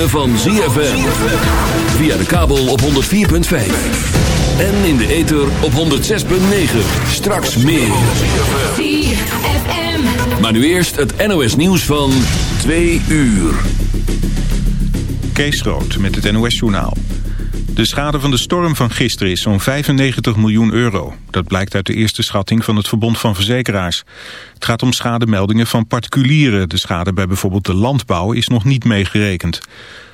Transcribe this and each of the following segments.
ritme van ZFM. Via de kabel op 104.5. En in de ether op 106.9. Straks meer. ZFM. Maar nu eerst het NOS nieuws van 2 uur. Kees Rood met het NOS journaal. De schade van de storm van gisteren is zo'n 95 miljoen euro. Dat blijkt uit de eerste schatting van het Verbond van Verzekeraars. Het gaat om schademeldingen van particulieren. De schade bij bijvoorbeeld de landbouw is nog niet meegerekend.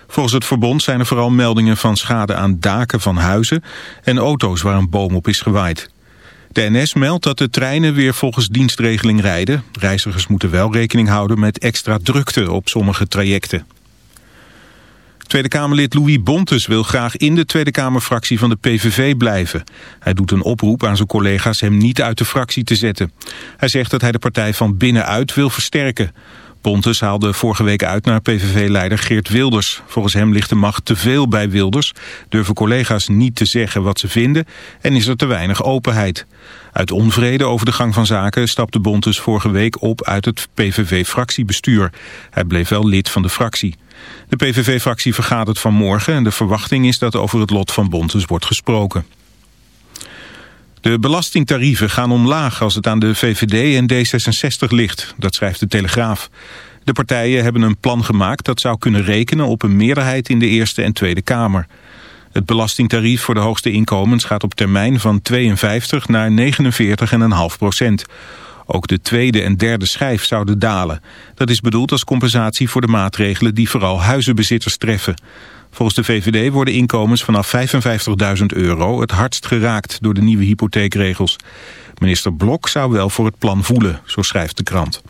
Volgens het verbond zijn er vooral meldingen van schade aan daken van huizen... en auto's waar een boom op is gewaaid. De NS meldt dat de treinen weer volgens dienstregeling rijden. Reizigers moeten wel rekening houden met extra drukte op sommige trajecten. Tweede Kamerlid Louis Bontes wil graag in de Tweede Kamerfractie van de PVV blijven. Hij doet een oproep aan zijn collega's hem niet uit de fractie te zetten. Hij zegt dat hij de partij van binnenuit wil versterken. Bontes haalde vorige week uit naar PVV-leider Geert Wilders. Volgens hem ligt de macht te veel bij Wilders, durven collega's niet te zeggen wat ze vinden en is er te weinig openheid. Uit onvrede over de gang van zaken stapte Bontes vorige week op uit het PVV-fractiebestuur. Hij bleef wel lid van de fractie. De PVV-fractie vergadert vanmorgen en de verwachting is dat over het lot van Bontes wordt gesproken. De belastingtarieven gaan omlaag als het aan de VVD en D66 ligt, dat schrijft de Telegraaf. De partijen hebben een plan gemaakt dat zou kunnen rekenen op een meerderheid in de Eerste en Tweede Kamer. Het belastingtarief voor de hoogste inkomens gaat op termijn van 52 naar 49,5 procent. Ook de tweede en derde schijf zouden dalen. Dat is bedoeld als compensatie voor de maatregelen die vooral huizenbezitters treffen. Volgens de VVD worden inkomens vanaf 55.000 euro het hardst geraakt door de nieuwe hypotheekregels. Minister Blok zou wel voor het plan voelen, zo schrijft de krant.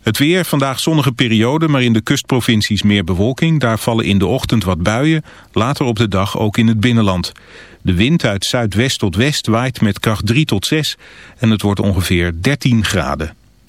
Het weer, vandaag zonnige periode, maar in de kustprovincies meer bewolking. Daar vallen in de ochtend wat buien, later op de dag ook in het binnenland. De wind uit zuidwest tot west waait met kracht 3 tot 6 en het wordt ongeveer 13 graden.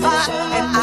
terug en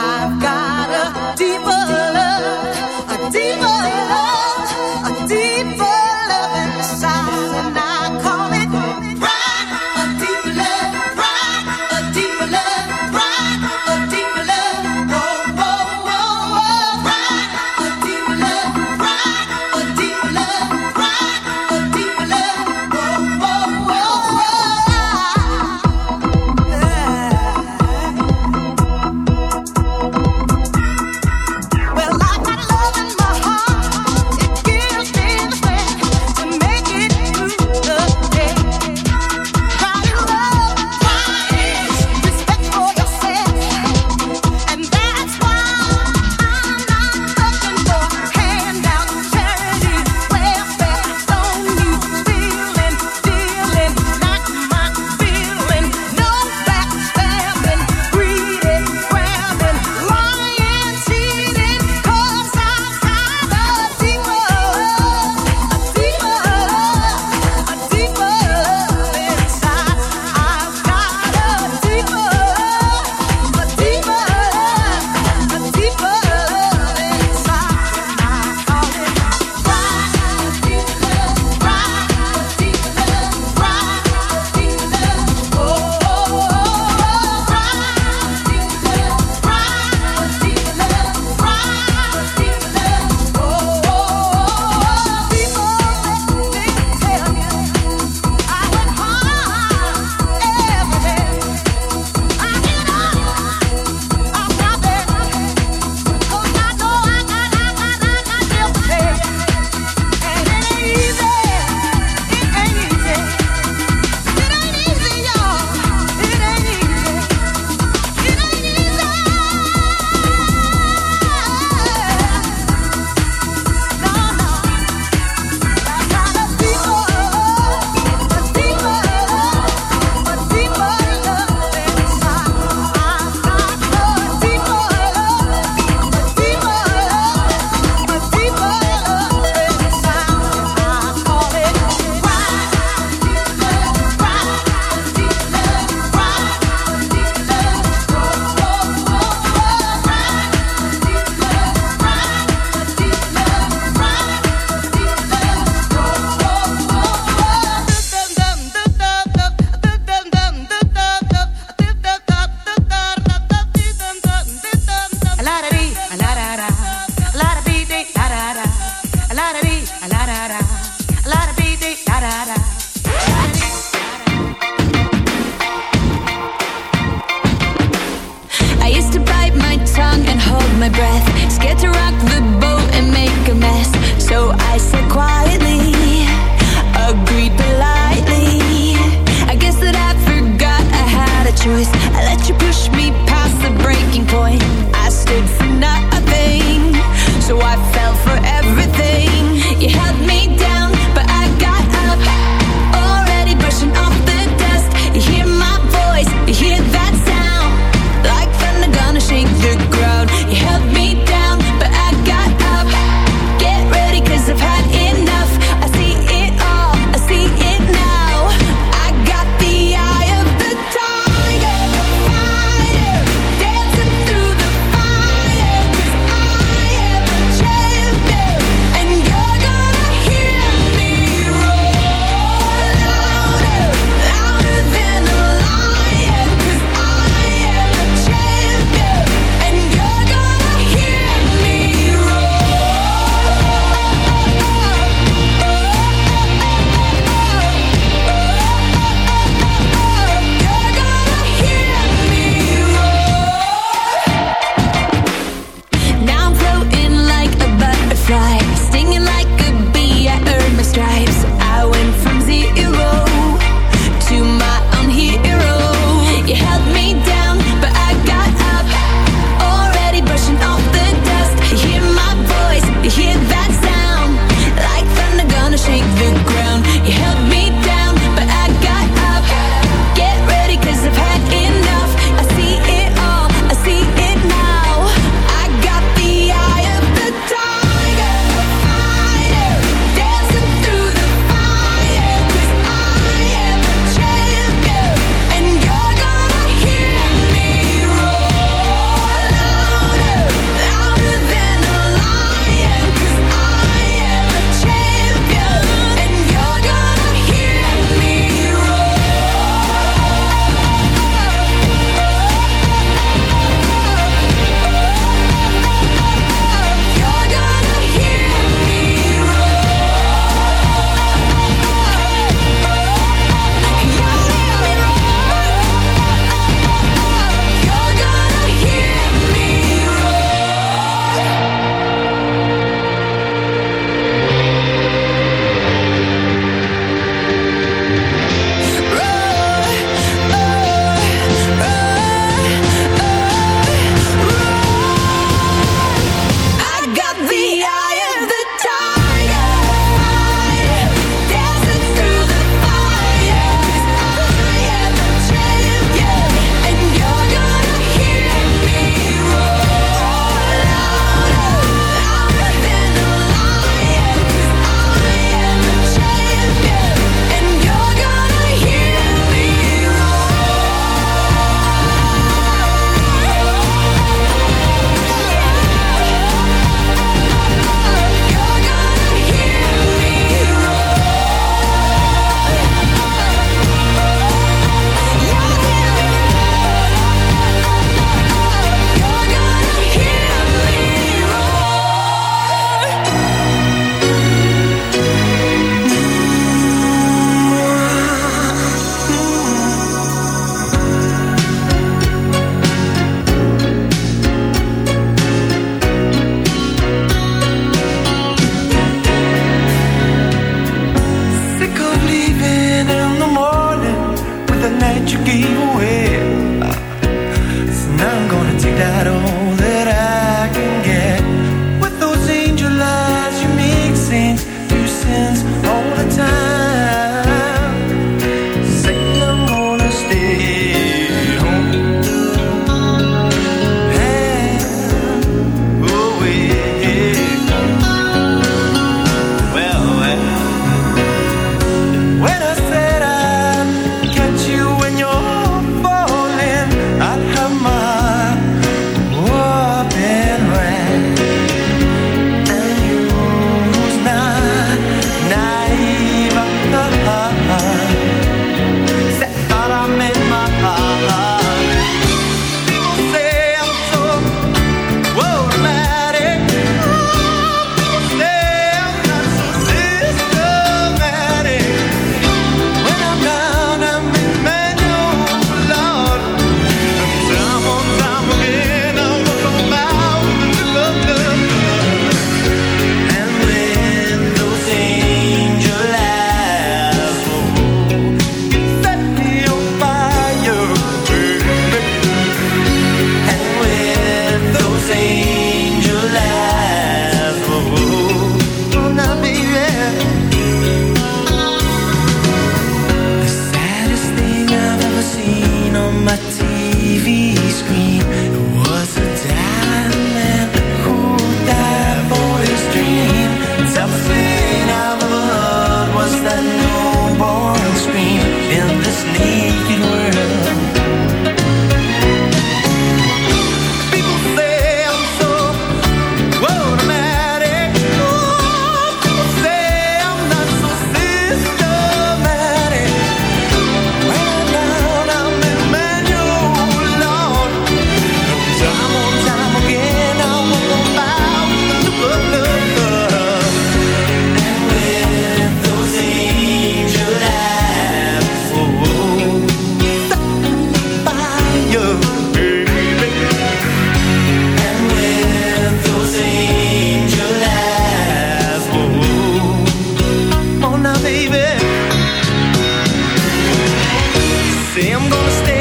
say I'm gonna stay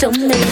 总没。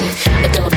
music.